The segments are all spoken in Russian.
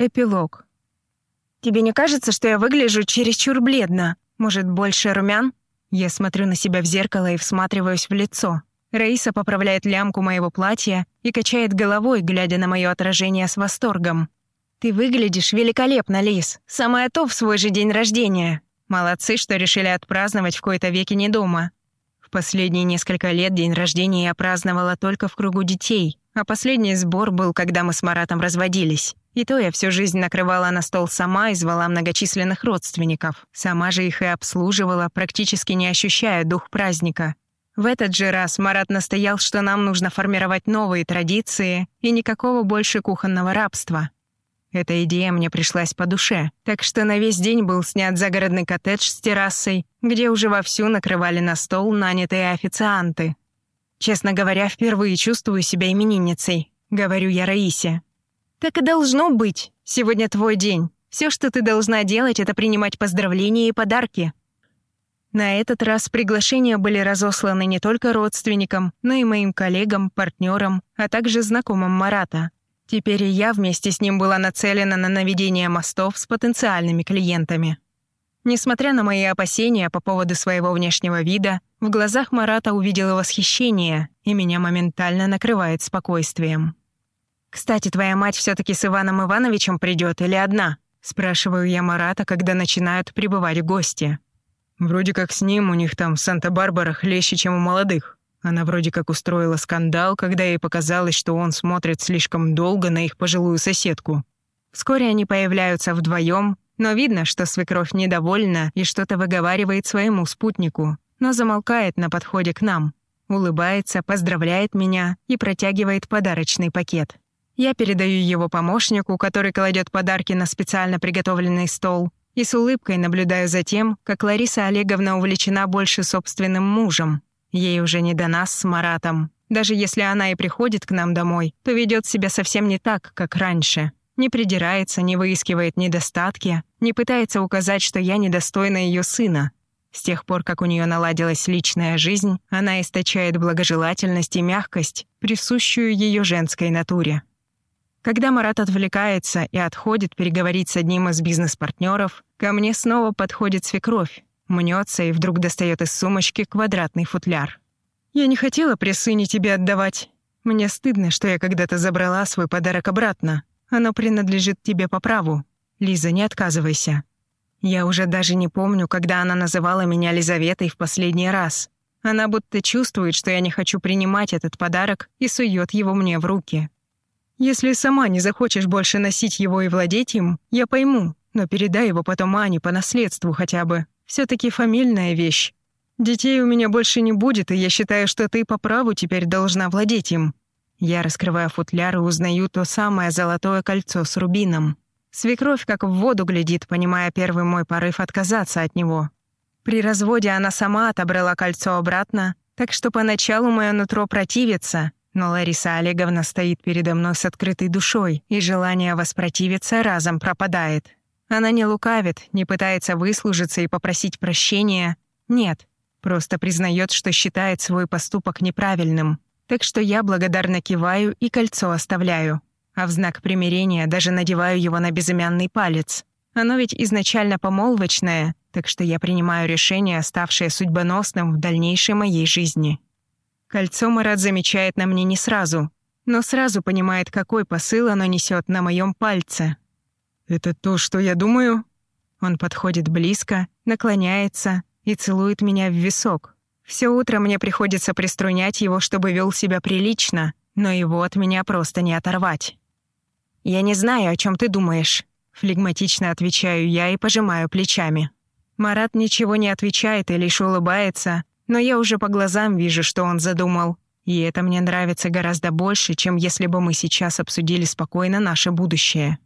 Эпилог. «Тебе не кажется, что я выгляжу чересчур бледно? Может, больше румян?» Я смотрю на себя в зеркало и всматриваюсь в лицо. Раиса поправляет лямку моего платья и качает головой, глядя на мое отражение с восторгом. «Ты выглядишь великолепно, Лис. Самое то в свой же день рождения. Молодцы, что решили отпраздновать в кои-то веки не дома. В последние несколько лет день рождения я праздновала только в кругу детей, а последний сбор был, когда мы с Маратом разводились. И то я всю жизнь накрывала на стол сама и звала многочисленных родственников. Сама же их и обслуживала, практически не ощущая дух праздника. В этот же раз Марат настоял, что нам нужно формировать новые традиции и никакого больше кухонного рабства. Эта идея мне пришлась по душе, так что на весь день был снят загородный коттедж с террасой, где уже вовсю накрывали на стол нанятые официанты. «Честно говоря, впервые чувствую себя именинницей», — говорю я Раисе. «Так и должно быть. Сегодня твой день. Все, что ты должна делать, это принимать поздравления и подарки». На этот раз приглашения были разосланы не только родственникам, но и моим коллегам, партнерам, а также знакомым Марата. Теперь и я вместе с ним была нацелена на наведение мостов с потенциальными клиентами. Несмотря на мои опасения по поводу своего внешнего вида, в глазах Марата увидела восхищение, и меня моментально накрывает спокойствием. «Кстати, твоя мать все таки с Иваном Ивановичем придет или одна?» Спрашиваю я Марата, когда начинают прибывать гости. «Вроде как с ним у них там в Санта-Барбара хлеще, чем у молодых. Она вроде как устроила скандал, когда ей показалось, что он смотрит слишком долго на их пожилую соседку. Вскоре они появляются вдвоем, но видно, что свекровь недовольна и что-то выговаривает своему спутнику, но замолкает на подходе к нам, улыбается, поздравляет меня и протягивает подарочный пакет. Я передаю его помощнику, который кладет подарки на специально приготовленный стол, и с улыбкой наблюдаю за тем, как Лариса Олеговна увлечена больше собственным мужем. Ей уже не до нас с Маратом. Даже если она и приходит к нам домой, то ведет себя совсем не так, как раньше. Не придирается, не выискивает недостатки, не пытается указать, что я недостойна ее сына. С тех пор, как у нее наладилась личная жизнь, она источает благожелательность и мягкость, присущую ее женской натуре. Когда Марат отвлекается и отходит переговорить с одним из бизнес-партнеров, ко мне снова подходит свекровь, мнется и вдруг достает из сумочки квадратный футляр. «Я не хотела при сыне тебе отдавать. Мне стыдно, что я когда-то забрала свой подарок обратно. Оно принадлежит тебе по праву. Лиза, не отказывайся». Я уже даже не помню, когда она называла меня Лизаветой в последний раз. Она будто чувствует, что я не хочу принимать этот подарок и сует его мне в руки. Если сама не захочешь больше носить его и владеть им, я пойму, но передай его потом Ане по наследству хотя бы. все таки фамильная вещь. Детей у меня больше не будет, и я считаю, что ты по праву теперь должна владеть им». Я раскрываю футляр и узнаю то самое золотое кольцо с рубином. Свекровь как в воду глядит, понимая первый мой порыв отказаться от него. При разводе она сама отобрала кольцо обратно, так что поначалу мое нутро противится, но Лариса Олеговна стоит передо мной с открытой душой, и желание воспротивиться разом пропадает. Она не лукавит, не пытается выслужиться и попросить прощения. Нет, просто признает, что считает свой поступок неправильным. Так что я благодарно киваю и кольцо оставляю. А в знак примирения даже надеваю его на безымянный палец. Оно ведь изначально помолвочное, так что я принимаю решение, ставшее судьбоносным в дальнейшей моей жизни. Кольцо Марат замечает на мне не сразу, но сразу понимает, какой посыл оно несет на моем пальце. «Это то, что я думаю?» Он подходит близко, наклоняется и целует меня в висок. Все утро мне приходится приструнять его, чтобы вел себя прилично, но его от меня просто не оторвать. «Я не знаю, о чем ты думаешь», — флегматично отвечаю я и пожимаю плечами. Марат ничего не отвечает и лишь улыбается, но я уже по глазам вижу, что он задумал. И это мне нравится гораздо больше, чем если бы мы сейчас обсудили спокойно наше будущее.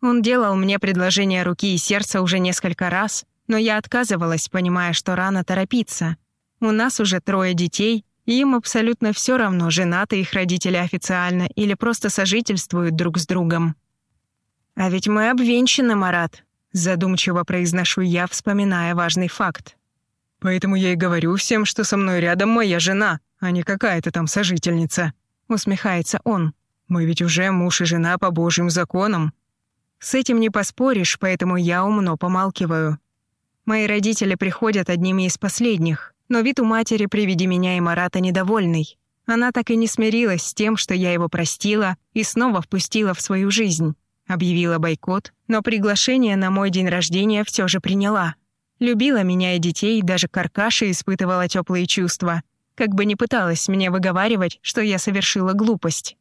Он делал мне предложение руки и сердца уже несколько раз, но я отказывалась, понимая, что рано торопиться. У нас уже трое детей, им абсолютно все равно, женаты их родители официально или просто сожительствуют друг с другом. «А ведь мы обвенчаны, Марат», — задумчиво произношу я, вспоминая важный факт. Поэтому я и говорю всем, что со мной рядом моя жена, а не какая-то там сожительница. Усмехается он. Мы ведь уже муж и жена по божьим законам. С этим не поспоришь, поэтому я умно помалкиваю. Мои родители приходят одними из последних, но вид у матери при виде меня и Марата недовольный. Она так и не смирилась с тем, что я его простила и снова впустила в свою жизнь. Объявила бойкот, но приглашение на мой день рождения все же приняла. Любила меня и детей, даже Каркаша испытывала теплые чувства, как бы не пыталась мне выговаривать, что я совершила глупость.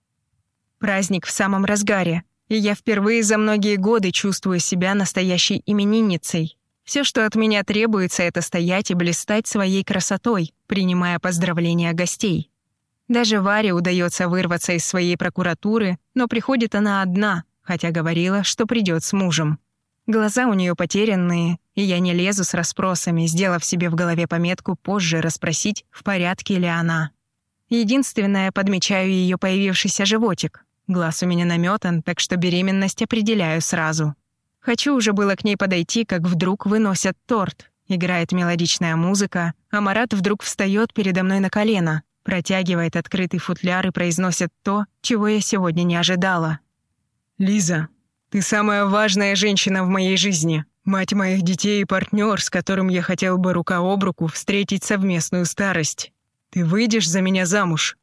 Праздник в самом разгаре, и я впервые за многие годы чувствую себя настоящей именинницей. Все, что от меня требуется, это стоять и блистать своей красотой, принимая поздравления гостей. Даже Варе удается вырваться из своей прокуратуры, но приходит она одна, хотя говорила, что придет с мужем. Глаза у нее потерянные, и я не лезу с расспросами, сделав себе в голове пометку позже расспросить, в порядке ли она. Единственное, подмечаю ее появившийся животик. Глаз у меня наметан, так что беременность определяю сразу. Хочу уже было к ней подойти, как вдруг выносят торт. Играет мелодичная музыка, а Марат вдруг встает передо мной на колено, протягивает открытый футляр и произносит то, чего я сегодня не ожидала. «Лиза, ты самая важная женщина в моей жизни, мать моих детей и партнер, с которым я хотел бы рука об руку встретить совместную старость. Ты выйдешь за меня замуж?»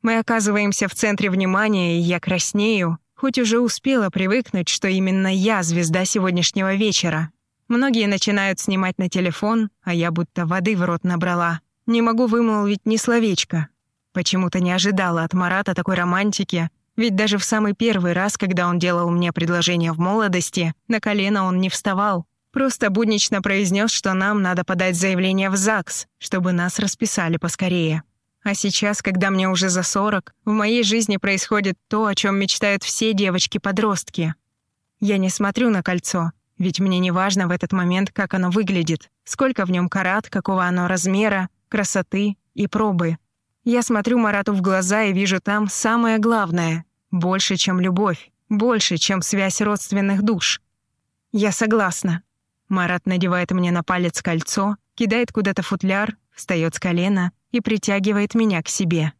Мы оказываемся в центре внимания, и я краснею, хоть уже успела привыкнуть, что именно я звезда сегодняшнего вечера. Многие начинают снимать на телефон, а я будто воды в рот набрала. Не могу вымолвить ни словечко. Почему-то не ожидала от Марата такой романтики, ведь даже в самый первый раз, когда он делал мне предложение в молодости, на колено он не вставал. Просто буднично произнес, что нам надо подать заявление в ЗАГС, чтобы нас расписали поскорее. А сейчас, когда мне уже за 40, в моей жизни происходит то, о чем мечтают все девочки-подростки. Я не смотрю на кольцо, ведь мне не важно в этот момент, как оно выглядит, сколько в нем карат, какого оно размера, красоты и пробы. Я смотрю Марату в глаза и вижу там самое главное — больше, чем любовь, больше, чем связь родственных душ. Я согласна. Марат надевает мне на палец кольцо, кидает куда-то футляр, встает с колена и притягивает меня к себе.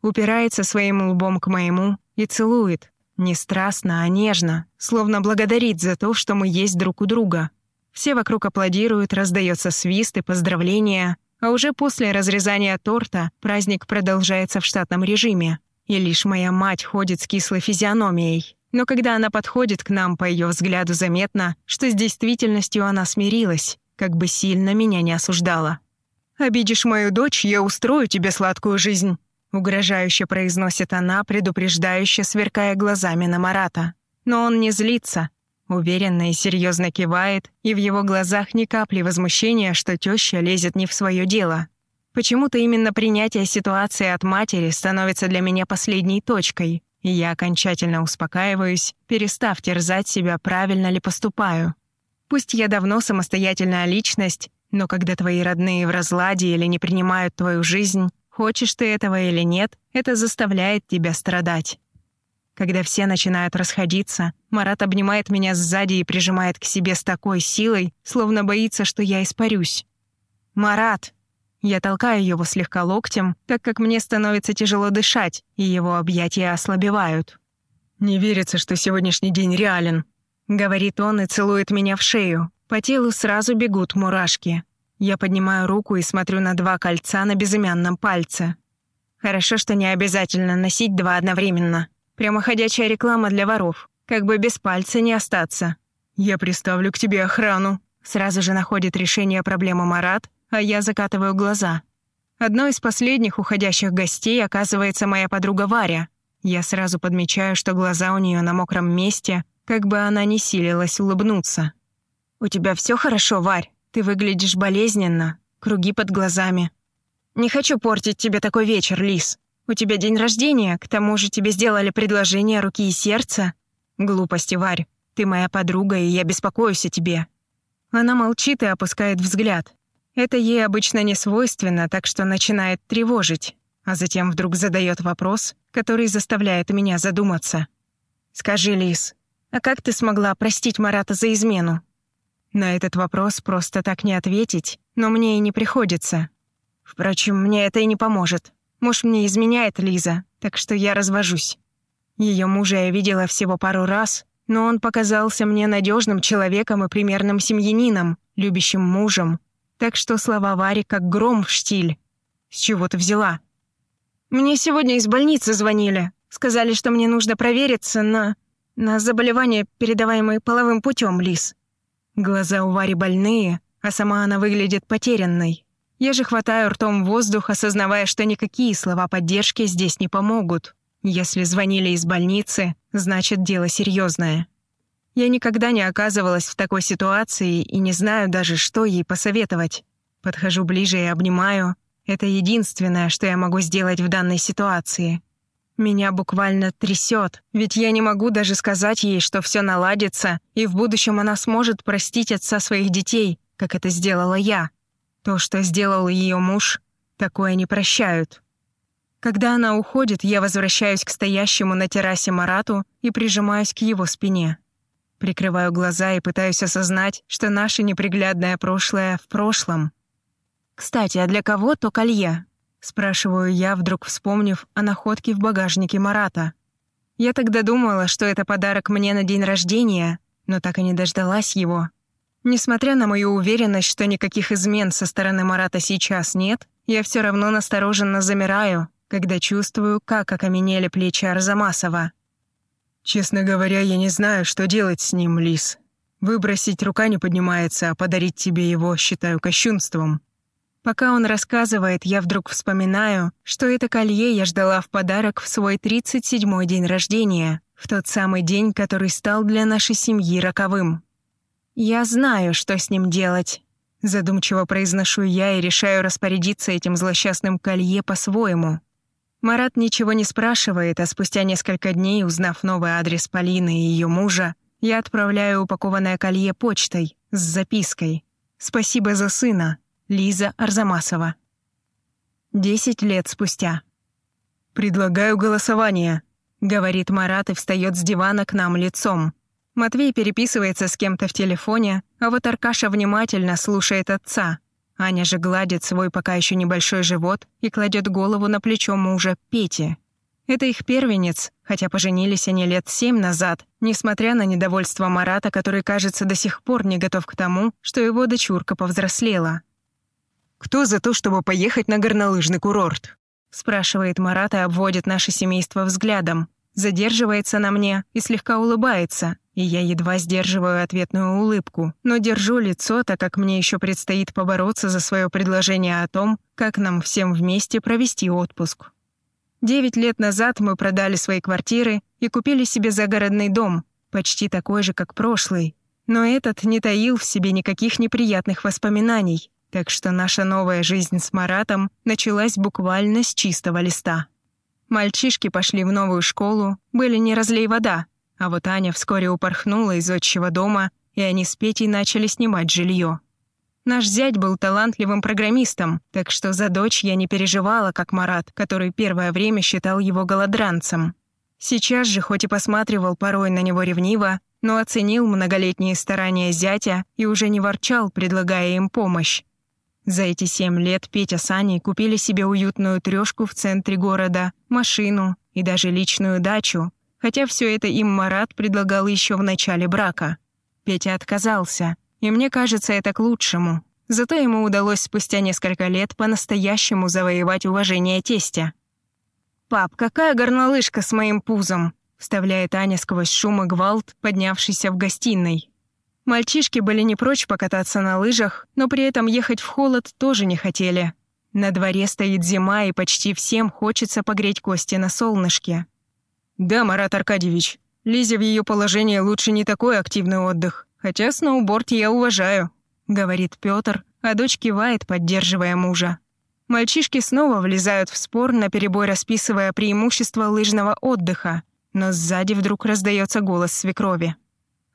Упирается своим лбом к моему и целует. Не страстно, а нежно, словно благодарит за то, что мы есть друг у друга. Все вокруг аплодируют, раздается свист и поздравления, а уже после разрезания торта праздник продолжается в штатном режиме. И лишь моя мать ходит с кислой физиономией. Но когда она подходит к нам, по ее взгляду заметно, что с действительностью она смирилась, как бы сильно меня не осуждала. «Обидишь мою дочь, я устрою тебе сладкую жизнь», угрожающе произносит она, предупреждающе сверкая глазами на Марата. Но он не злится, уверенно и серьезно кивает, и в его глазах ни капли возмущения, что теща лезет не в свое дело. Почему-то именно принятие ситуации от матери становится для меня последней точкой, и я окончательно успокаиваюсь, перестав терзать себя, правильно ли поступаю. Пусть я давно самостоятельная личность, но когда твои родные в разладе или не принимают твою жизнь, хочешь ты этого или нет, это заставляет тебя страдать. Когда все начинают расходиться, Марат обнимает меня сзади и прижимает к себе с такой силой, словно боится, что я испарюсь. «Марат!» Я толкаю его слегка локтем, так как мне становится тяжело дышать, и его объятия ослабевают. «Не верится, что сегодняшний день реален», — говорит он и целует меня в шею, по телу сразу бегут мурашки. Я поднимаю руку и смотрю на два кольца на безымянном пальце. Хорошо, что не обязательно носить два одновременно. Прямо ходячая реклама для воров. Как бы без пальца не остаться. Я приставлю к тебе охрану. Сразу же находит решение проблемы Марат, а я закатываю глаза. Одной из последних уходящих гостей оказывается моя подруга Варя. Я сразу подмечаю, что глаза у нее на мокром месте, как бы она не силилась улыбнуться. «У тебя все хорошо, Варь? Ты выглядишь болезненно, круги под глазами. Не хочу портить тебе такой вечер, Лис. У тебя день рождения, к тому же тебе сделали предложение руки и сердца. Глупости, Варь. Ты моя подруга, и я беспокоюсь о тебе». Она молчит и опускает взгляд. Это ей обычно не свойственно, так что начинает тревожить, а затем вдруг задает вопрос, который заставляет меня задуматься. «Скажи, Лис, а как ты смогла простить Марата за измену?» На этот вопрос просто так не ответить, но мне и не приходится. Впрочем, мне это и не поможет. Муж мне изменяет Лиза, так что я развожусь. Ее мужа я видела всего пару раз, но он показался мне надежным человеком и примерным семьянином, любящим мужем. Так что слова Вари как гром в штиль. С чего ты взяла? Мне сегодня из больницы звонили. Сказали, что мне нужно провериться на... на заболевание, передаваемое половым путем, Лис. Глаза у Вари больные, а сама она выглядит потерянной. Я же хватаю ртом воздух, осознавая, что никакие слова поддержки здесь не помогут. Если звонили из больницы, значит, дело серьезное. Я никогда не оказывалась в такой ситуации и не знаю даже, что ей посоветовать. Подхожу ближе и обнимаю. Это единственное, что я могу сделать в данной ситуации. Меня буквально трясет, ведь я не могу даже сказать ей, что все наладится, и в будущем она сможет простить отца своих детей, как это сделала я. То, что сделал ее муж, такое не прощают. Когда она уходит, я возвращаюсь к стоящему на террасе Марату и прижимаюсь к его спине. Прикрываю глаза и пытаюсь осознать, что наше неприглядное прошлое в прошлом. «Кстати, а для кого то колье?» — спрашиваю я, вдруг вспомнив о находке в багажнике Марата. Я тогда думала, что это подарок мне на день рождения, но так и не дождалась его. Несмотря на мою уверенность, что никаких измен со стороны Марата сейчас нет, я все равно настороженно замираю, когда чувствую, как окаменели плечи Арзамасова. «Честно говоря, я не знаю, что делать с ним, Лис. Выбросить рука не поднимается, а подарить тебе его считаю кощунством». Пока он рассказывает, я вдруг вспоминаю, что это колье я ждала в подарок в свой 37-й день рождения, в тот самый день, который стал для нашей семьи роковым. «Я знаю, что с ним делать», — задумчиво произношу я и решаю распорядиться этим злосчастным колье по-своему. Марат ничего не спрашивает, а спустя несколько дней, узнав новый адрес Полины и ее мужа, я отправляю упакованное колье почтой с запиской «Спасибо за сына, Лиза Арзамасова». Десять лет спустя. «Предлагаю голосование», — говорит Марат и встает с дивана к нам лицом. Матвей переписывается с кем-то в телефоне, а вот Аркаша внимательно слушает отца. Аня же гладит свой пока еще небольшой живот и кладет голову на плечо мужа Пети. Это их первенец, хотя поженились они лет семь назад, несмотря на недовольство Марата, который, кажется, до сих пор не готов к тому, что его дочурка повзрослела. «Кто за то, чтобы поехать на горнолыжный курорт?» спрашивает Марат и обводит наше семейство взглядом. Задерживается на мне и слегка улыбается, и я едва сдерживаю ответную улыбку, но держу лицо, так как мне еще предстоит побороться за свое предложение о том, как нам всем вместе провести отпуск. Девять лет назад мы продали свои квартиры и купили себе загородный дом, почти такой же, как прошлый. Но этот не таил в себе никаких неприятных воспоминаний, так что наша новая жизнь с Маратом началась буквально с чистого листа. Мальчишки пошли в новую школу, были не разлей вода, а вот Аня вскоре упорхнула из отчего дома, и они с Петей начали снимать жилье. Наш зять был талантливым программистом, так что за дочь я не переживала, как Марат, который первое время считал его голодранцем. Сейчас же, хоть и посматривал порой на него ревниво, но оценил многолетние старания зятя и уже не ворчал, предлагая им помощь. За эти семь лет Петя с Аней купили себе уютную трёшку в центре города, машину и даже личную дачу, хотя все это им Марат предлагал еще в начале брака. Петя отказался, и мне кажется, это к лучшему. Зато ему удалось спустя несколько лет по-настоящему завоевать уважение тестя. «Пап, какая горнолыжка с моим пузом?» вставляет Аня сквозь шум и гвалт, поднявшийся в гостиной. Мальчишки были не прочь покататься на лыжах, но при этом ехать в холод тоже не хотели. На дворе стоит зима, и почти всем хочется погреть кости на солнышке. «Да, Марат Аркадьевич, Лизе в ее положении лучше не такой активный отдых, хотя сноуборд я уважаю», — говорит Пётр, а дочь кивает, поддерживая мужа. Мальчишки снова влезают в спор, наперебой расписывая преимущества лыжного отдыха, но сзади вдруг раздается голос свекрови.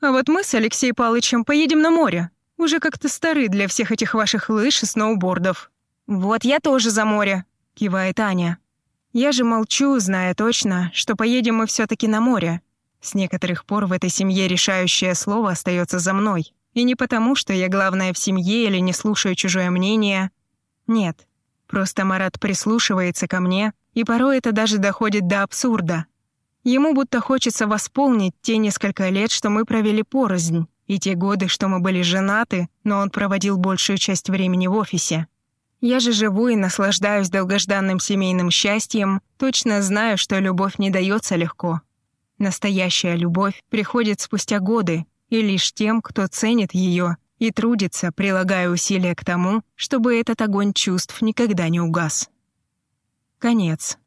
«А вот мы с Алексеем Палычем поедем на море. Уже как-то стары для всех этих ваших лыж и сноубордов». «Вот я тоже за море», — кивает Аня. Я же молчу, зная точно, что поедем мы все таки на море. С некоторых пор в этой семье решающее слово остается за мной. И не потому, что я главная в семье или не слушаю чужое мнение. Нет. Просто Марат прислушивается ко мне, и порой это даже доходит до абсурда. Ему будто хочется восполнить те несколько лет, что мы провели порознь, и те годы, что мы были женаты, но он проводил большую часть времени в офисе. Я же живу и наслаждаюсь долгожданным семейным счастьем, точно знаю, что любовь не дается легко. Настоящая любовь приходит спустя годы, и лишь тем, кто ценит ее и трудится, прилагая усилия к тому, чтобы этот огонь чувств никогда не угас. Конец.